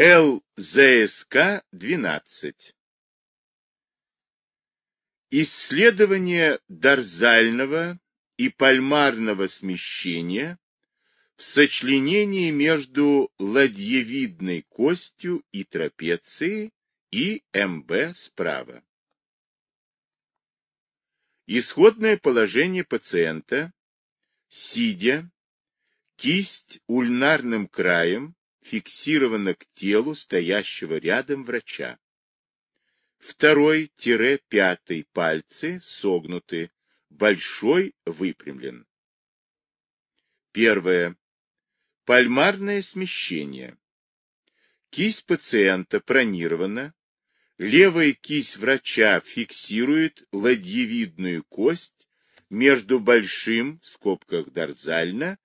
ЛЗСК-12 Исследование дорзального и пальмарного смещения в сочленении между ладьевидной костью и трапецией и МБ справа. Исходное положение пациента, сидя, кисть ульнарным краем фиксирована к телу стоящего рядом врача. Второй-пятый пальцы согнуты, большой выпрямлен. Первое. Пальмарное смещение. Кисть пациента пронирована, левая кисть врача фиксирует ладьевидную кость между большим, в скобках дорзально,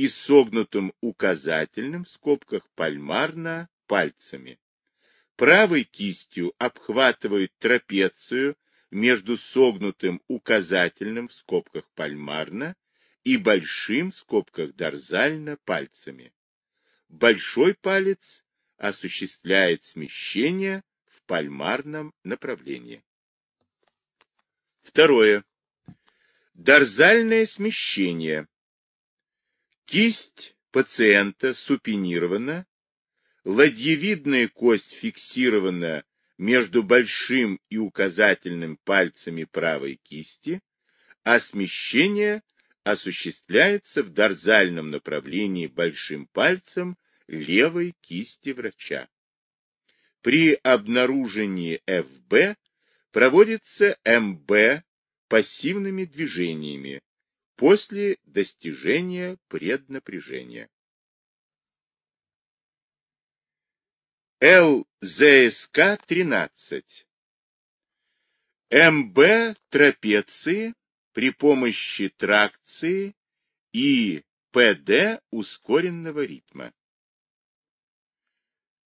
и согнутым указательным, в скобках пальмарно, пальцами. Правой кистью обхватывает трапецию между согнутым указательным, в скобках пальмарно, и большим в скобках дорзально пальцами. Большой палец осуществляет смещение в пальмарном направлении. Второе. Дорзальное смещение. Кисть пациента супинирована, ладьевидная кость фиксирована между большим и указательным пальцами правой кисти, а смещение осуществляется в дорзальном направлении большим пальцем левой кисти врача. При обнаружении ФБ проводится МБ пассивными движениями после достижения преднапряжения. ЛЗСК-13 МБ трапеции при помощи тракции и ПД ускоренного ритма.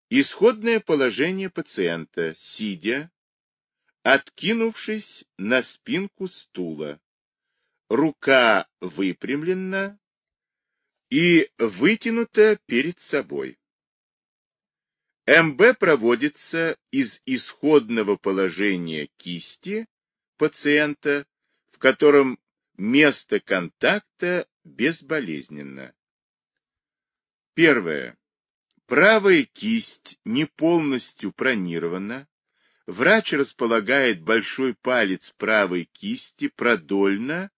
Исходное положение пациента, сидя, откинувшись на спинку стула, рука выпрямлена и вытянута перед собой. МБ проводится из исходного положения кисти пациента котором место контакта безболезненно. Первое. Правая кисть не полностью пронирована. Врач располагает большой палец правой кисти продольно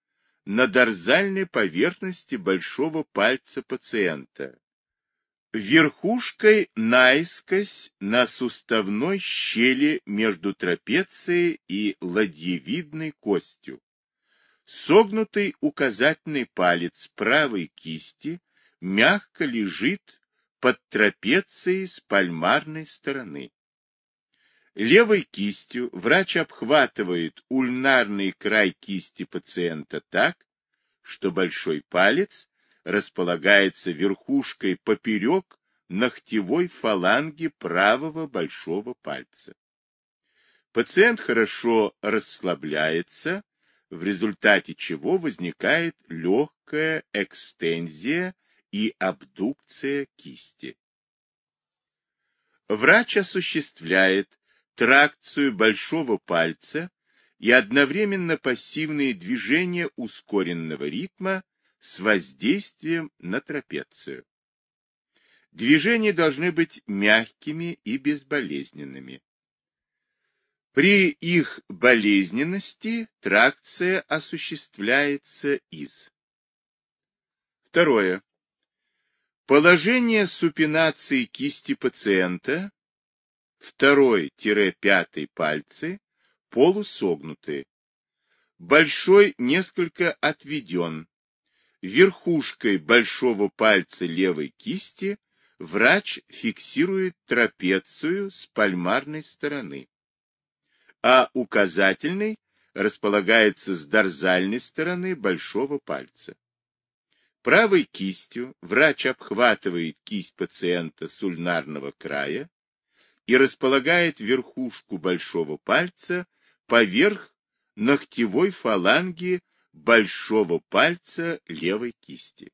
на дорзальной поверхности большого пальца пациента. Верхушкой наискось на суставной щели между трапецией и ладьевидной костью. Согнутый указательный палец правой кисти мягко лежит под трапецией с пальмарной стороны. Левой кистью врач обхватывает ульнарный край кисти пациента так, что большой палец располагается верхушкой поперек ногтевой фаланги правого большого пальца. Пациент хорошо расслабляется в результате чего возникает легкая экстензия и абдукция кисти. Врач осуществляет тракцию большого пальца и одновременно пассивные движения ускоренного ритма с воздействием на трапецию. Движения должны быть мягкими и безболезненными. При их болезненности тракция осуществляется из. Второе. Положение супинации кисти пациента, второй-пятый пальцы, полусогнуты. Большой несколько отведен. Верхушкой большого пальца левой кисти врач фиксирует трапецию с пальмарной стороны а указательный располагается с дорзальной стороны большого пальца. Правой кистью врач обхватывает кисть пациента с ульнарного края и располагает верхушку большого пальца поверх ногтевой фаланги большого пальца левой кисти.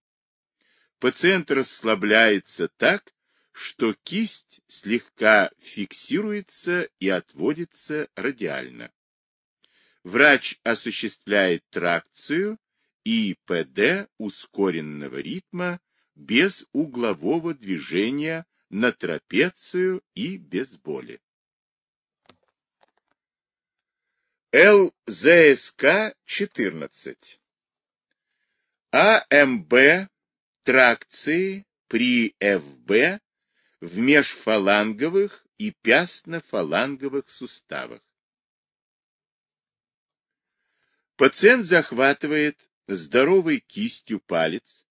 Пациент расслабляется так, что кисть слегка фиксируется и отводится радиально. Врач осуществляет тракцию и ПД ускоренного ритма без углового движения на трапецию и без боли. ЛЗСК-14 АМБ тракции при ФБ в межфаланговых и пястно-фаланговых суставах. Пациент захватывает здоровой кистью палец,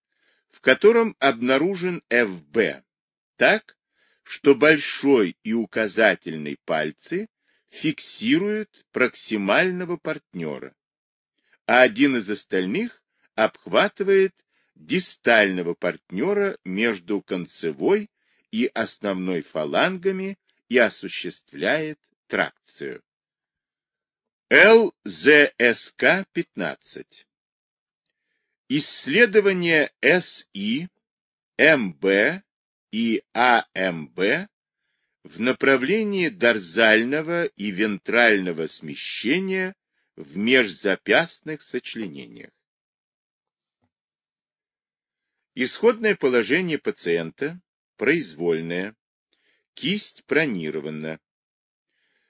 в котором обнаружен ФБ, так, что большой и указательный пальцы фиксируют проксимального партнера, а один из остальных обхватывает дистального партнера между концевой и основной фалангами и осуществляет тракцию. ЛЗСК-15 Исследование СИ, МБ и АМБ в направлении дорзального и вентрального смещения в межзапястных сочленениях. Исходное положение пациента произвольное, кисть пронирована.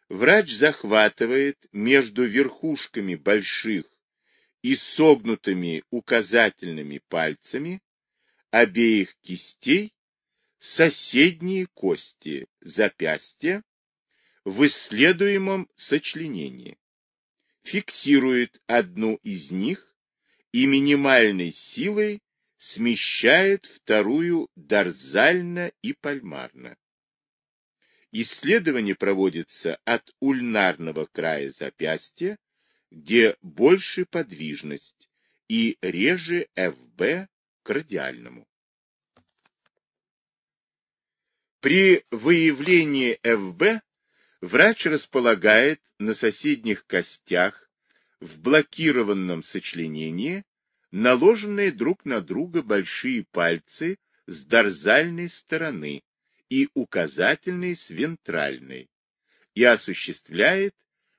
Врач захватывает между верхушками больших и согнутыми указательными пальцами обеих кистей соседние кости запястья в исследуемом сочленении, фиксирует одну из них и минимальной силой смещает вторую дорзально и пальмарно. Исследование проводится от ульнарного края запястья, где больше подвижность, и реже ФБ к радиальному. При выявлении ФБ врач располагает на соседних костях в блокированном сочленении наложенные друг на друга большие пальцы с дорзальной стороны и указательный с вентральной и осуществляет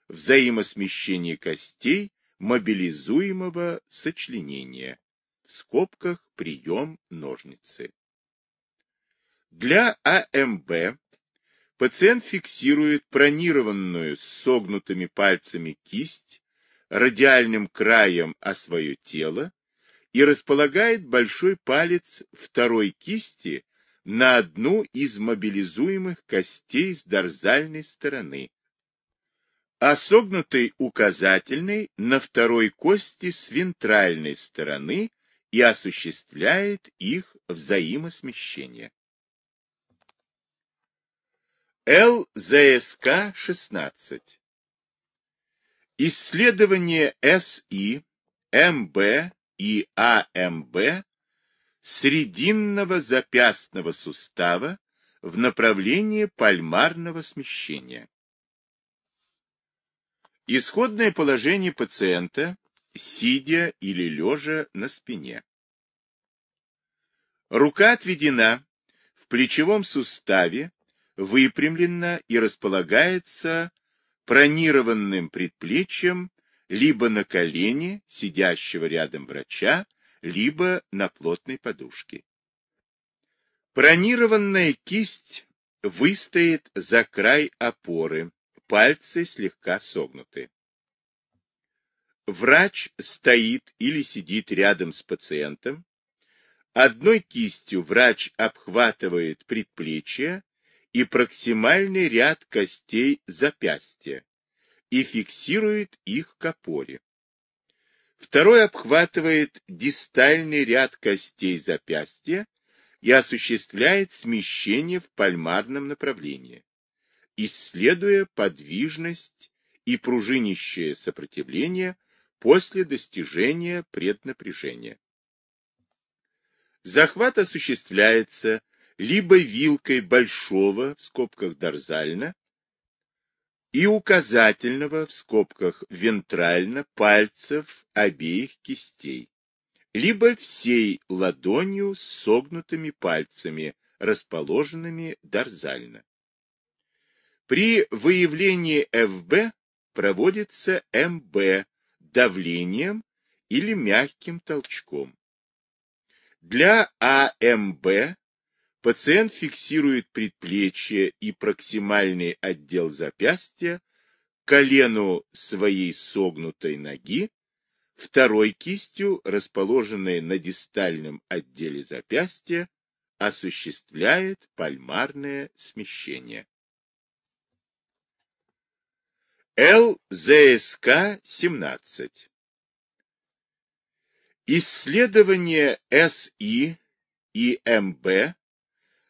взаимосмещение костей мобилизуемого сочленения, в скобках прием ножницы. Для АМБ пациент фиксирует пронированную с согнутыми пальцами кисть радиальным краем о свое тело и располагает большой палец второй кисти на одну из мобилизуемых костей с дорзальной стороны, а согнутый указательный на второй кости с вентральной стороны и осуществляет их взаимосмещение. ЛЗСК-16 Исследование СИ, МБ и АМБ срединного запястного сустава в направлении пальмарного смещения. Исходное положение пациента, сидя или лежа на спине. Рука отведена в плечевом суставе, выпрямлена и располагается пронированным предплечьем либо на колене сидящего рядом врача, либо на плотной подушке. Пронированная кисть выстоит за край опоры, пальцы слегка согнуты. Врач стоит или сидит рядом с пациентом. Одной кистью врач обхватывает предплечье и проксимальный ряд костей запястья, и фиксирует их к опоре. Второй обхватывает дистальный ряд костей запястья и осуществляет смещение в пальмарном направлении, исследуя подвижность и пружинищее сопротивление после достижения преднапряжения. Захват осуществляется либо вилкой большого, в скобках дорзально, и указательного в скобках вентрально пальцев обеих кистей, либо всей ладонью с согнутыми пальцами расположенными дорзально. При выявлении ФБ проводится МБ давлением или мягким толчком. Для АМБ пациент фиксирует предплечье и проксимальный отдел запястья колену своей согнутой ноги, второй кистью, расположенной на дистальном отделе запястья, осуществляет пальмарное смещение. ЛЗСК-17 Исследование СИ и МБ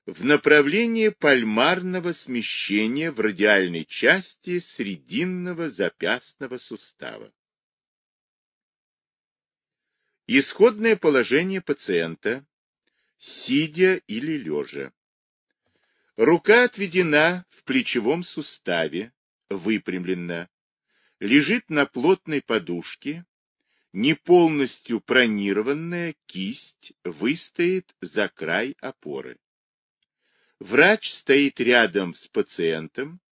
в направлении пальмарного смещения в радиальной части срединного запястного сустава. Исходное положение пациента, сидя или лежа. Рука отведена в плечевом суставе, выпрямлена, лежит на плотной подушке, не полностью пронированная кисть выстоит за край опоры. Врач стоит рядом с пациентом,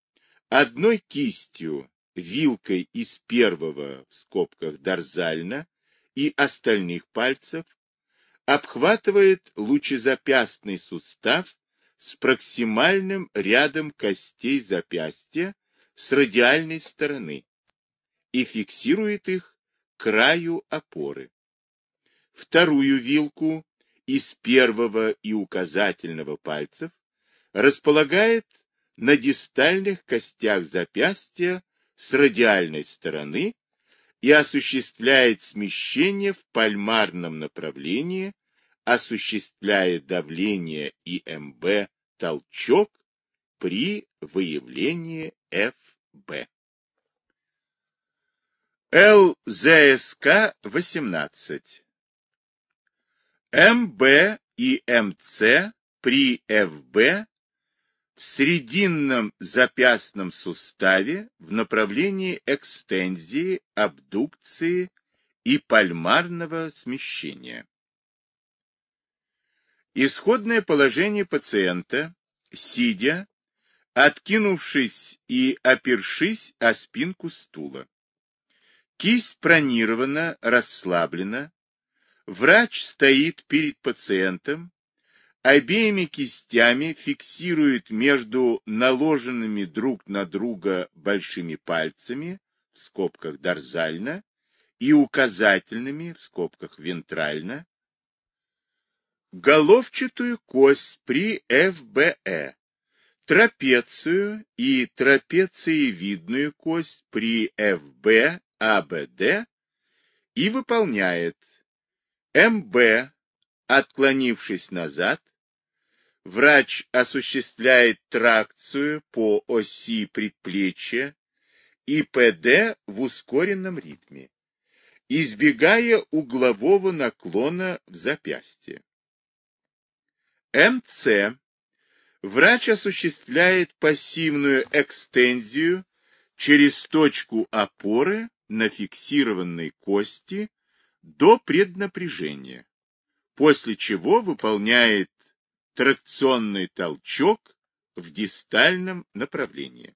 одной кистью, вилкой из первого, в скобках дорзально, и остальных пальцев, обхватывает лучезапястный сустав с проксимальным рядом костей запястья с радиальной стороны и фиксирует их краю опоры. Вторую вилку из первого и указательного пальцев располагает на дистальных костях запястья с радиальной стороны и осуществляет смещение в пальмарном направлении, осуществляя давление ИМБ толчок при выявлении ФБ. ЛЗСК-18 МБ и МЦ при ФБ в срединном запястном суставе в направлении экстензии, абдукции и пальмарного смещения. Исходное положение пациента, сидя, откинувшись и опершись о спинку стула. Кисть пронирована, расслаблена. Врач стоит перед пациентом, обеими кистями фиксирует между наложенными друг на друга большими пальцами, в скобках дорзально, и указательными, в скобках вентрально, головчатую кость при ФБЭ, трапецию и трапециевидную кость при ФБ, АБД и выполняет МБ, отклонившись назад, Врач осуществляет тракцию по оси предплечья и ПД в ускоренном ритме, избегая углового наклона в запястье. МЦ. Врач осуществляет пассивную экстензию через точку опоры на фиксированной кости до преднапряжения, после чего выполняет тракционный толчок в дистальном направлении.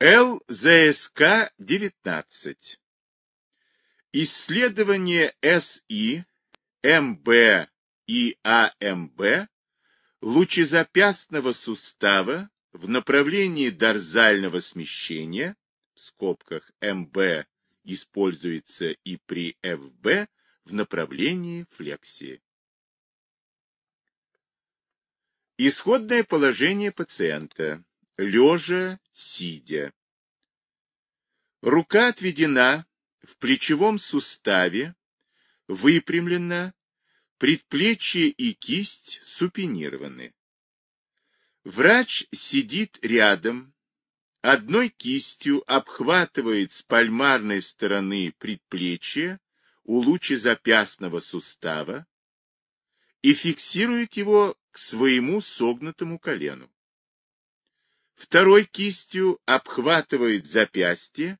ЛЗСК-19. Исследование СИ, МБ и АМБ лучезапястного сустава в направлении дорзального смещения, в скобках МБ используется и при ФБ в направлении флексии. Исходное положение пациента. Лежа, сидя. Рука отведена в плечевом суставе, выпрямлена, предплечье и кисть супинированы. Врач сидит рядом, одной кистью обхватывает с пальмарной стороны предплечья у лучезапястного сустава и фиксирует его к своему согнутому колену. Второй кистью обхватывает запястье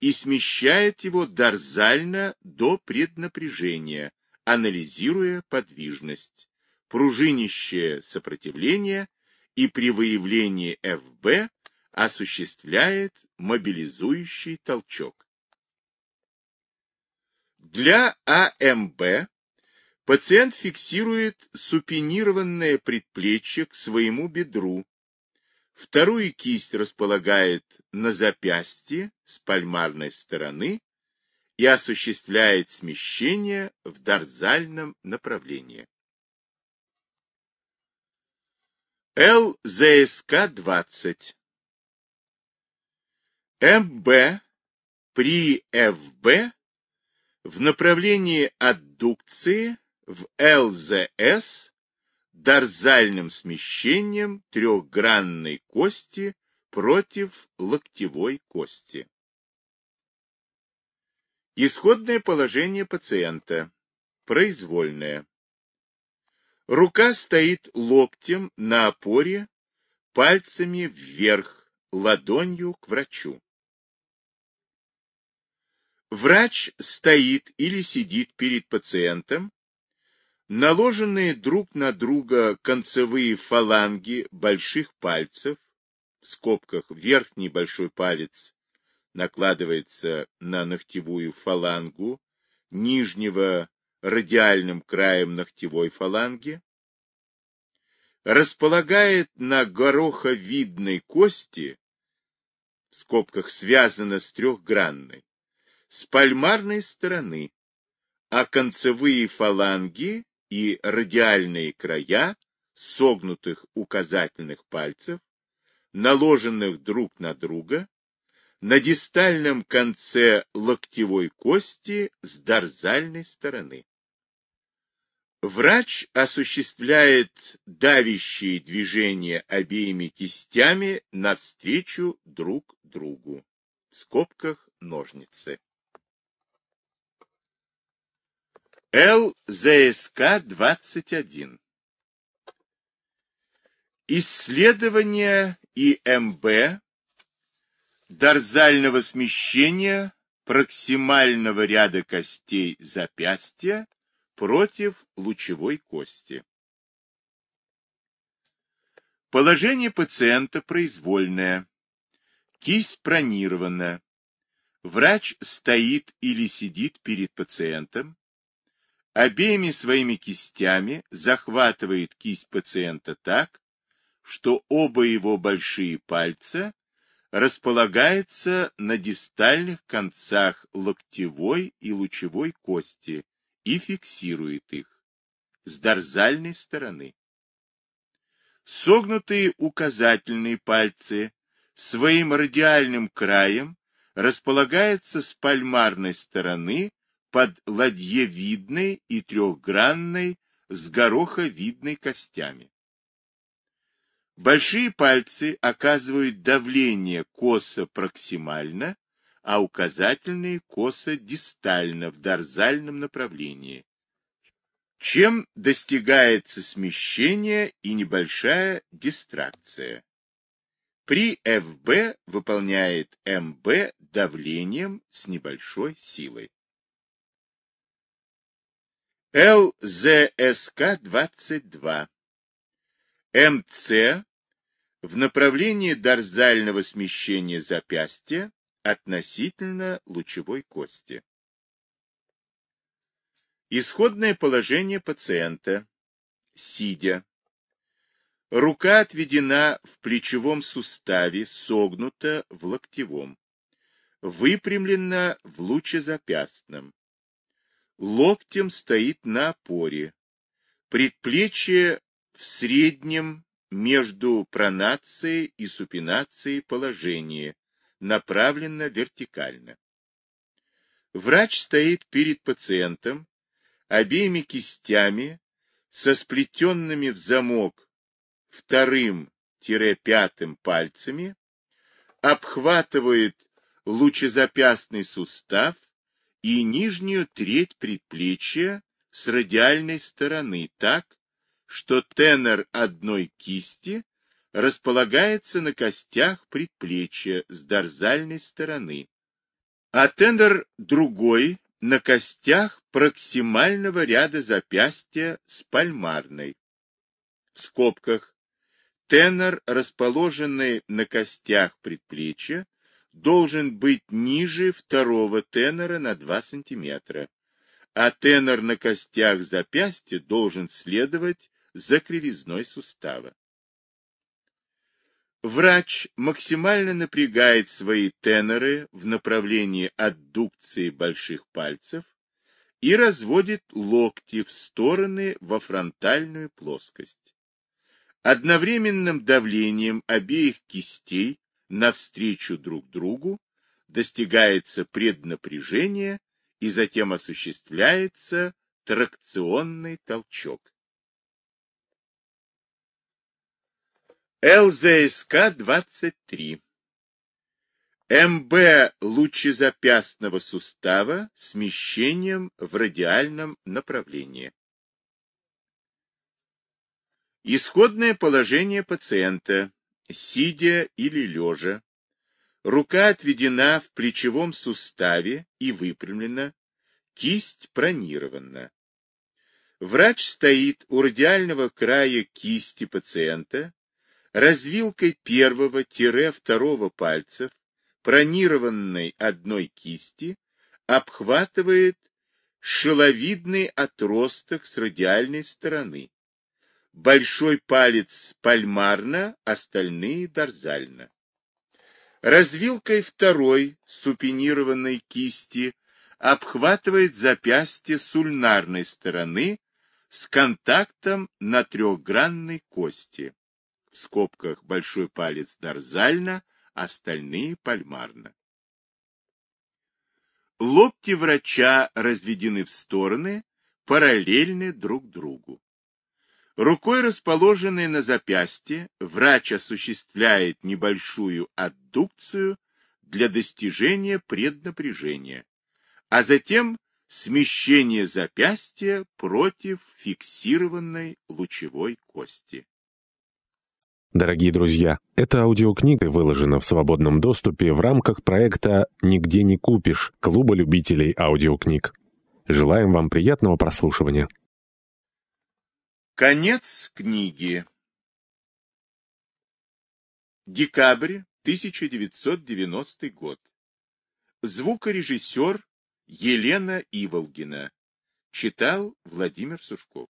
и смещает его дорзально до преднапряжения, анализируя подвижность, пружинящее сопротивление и при выявлении ФБ осуществляет мобилизующий толчок. Для АМБ пациент фиксирует супинированное предплечье к своему бедру, вторую кисть располагает на запястье с пальмарной стороны и осуществляет смещение в дорзальном направлении. ЛЗСК-20 МБ при ФБ в направлении аддукции в ЛЗС дорзальным смещением трехгранной кости против локтевой кости. Исходное положение пациента. Произвольное. Рука стоит локтем на опоре, пальцами вверх, ладонью к врачу. Врач стоит или сидит перед пациентом, наложенные друг на друга концевые фаланги больших пальцев, в скобках верхний большой палец накладывается на ногтевую фалангу нижнего радиальным краем ногтевой фаланги, располагает на гороховидной кости, в скобках связано с трехгранной, с пальмарной стороны, а концевые фаланги и радиальные края согнутых указательных пальцев, наложенных друг на друга, на дистальном конце локтевой кости с дорзальной стороны. Врач осуществляет давящие движения обеими кистями навстречу друг другу. В скобках ножницы. ЛЗСК-21 Исследование ИМБ дорзального смещения проксимального ряда костей запястья против лучевой кости. Положение пациента произвольное. Кисть пронирована. Врач стоит или сидит перед пациентом. Обеими своими кистями захватывает кисть пациента так, что оба его большие пальца располагается на дистальных концах локтевой и лучевой кости и фиксирует их с дорзальной стороны. Согнутые указательные пальцы своим радиальным краем располагаются с пальмарной стороны под ладьевидной и трехгранной с гороховидной костями. Большие пальцы оказывают давление косо-проксимально, а указательные косо-дистально в дорзальном направлении, чем достигается смещение и небольшая дистракция. При ФБ выполняет МБ давлением с небольшой силой. ЛЗСК-22 МЦ в направлении дорзального смещения запястья относительно лучевой кости. Исходное положение пациента. Сидя. Рука отведена в плечевом суставе, согнута в локтевом. Выпрямлена в лучезапястном. Локтем стоит на опоре. Предплечье в среднем между пронацией и супинацией положении, направлено вертикально. Врач стоит перед пациентом, обеими кистями, со сплетенными в замок вторым-пятым пальцами, обхватывает лучезапястный сустав и нижнюю треть предплечья с радиальной стороны так, что тенор одной кисти располагается на костях предплечья с дорзальной стороны, а тенор другой на костях проксимального ряда запястья с пальмарной. в скобках, тенор, расположенный на костях предплечья, должен быть ниже второго тенора на 2 см, а тенор на костях запястья должен следовать за кривизной сустава. Врач максимально напрягает свои теноры в направлении аддукции больших пальцев и разводит локти в стороны во фронтальную плоскость. Одновременным давлением обеих кистей навстречу друг другу достигается преднапряжение и затем осуществляется тракционный толчок. ЛЗСК-23 МБ лучезапястного сустава смещением в радиальном направлении. Исходное положение пациента, сидя или лежа, рука отведена в плечевом суставе и выпрямлена, кисть пронирована. Врач стоит у радиального края кисти пациента, развилкой первого-второго пальцев, пронированной одной кисти, обхватывает шеловидный отросток с радиальной стороны. Большой палец пальмарно, остальные дорзально. Развилкой второй супинированной кисти обхватывает запястье с ульнарной стороны с контактом на трехгранной кости в скобках большой палец дорзально, остальные пальмарно. Локти врача разведены в стороны, параллельны друг другу. Рукой, расположенной на запястье, врач осуществляет небольшую аддукцию для достижения преднапряжения, а затем смещение запястья против фиксированной лучевой кости. Дорогие друзья, эта аудиокнига выложена в свободном доступе в рамках проекта «Нигде не купишь» Клуба любителей аудиокниг. Желаем вам приятного прослушивания. Конец книги. Декабрь 1990 год. Звукорежиссер Елена Иволгина. Читал Владимир Сушков.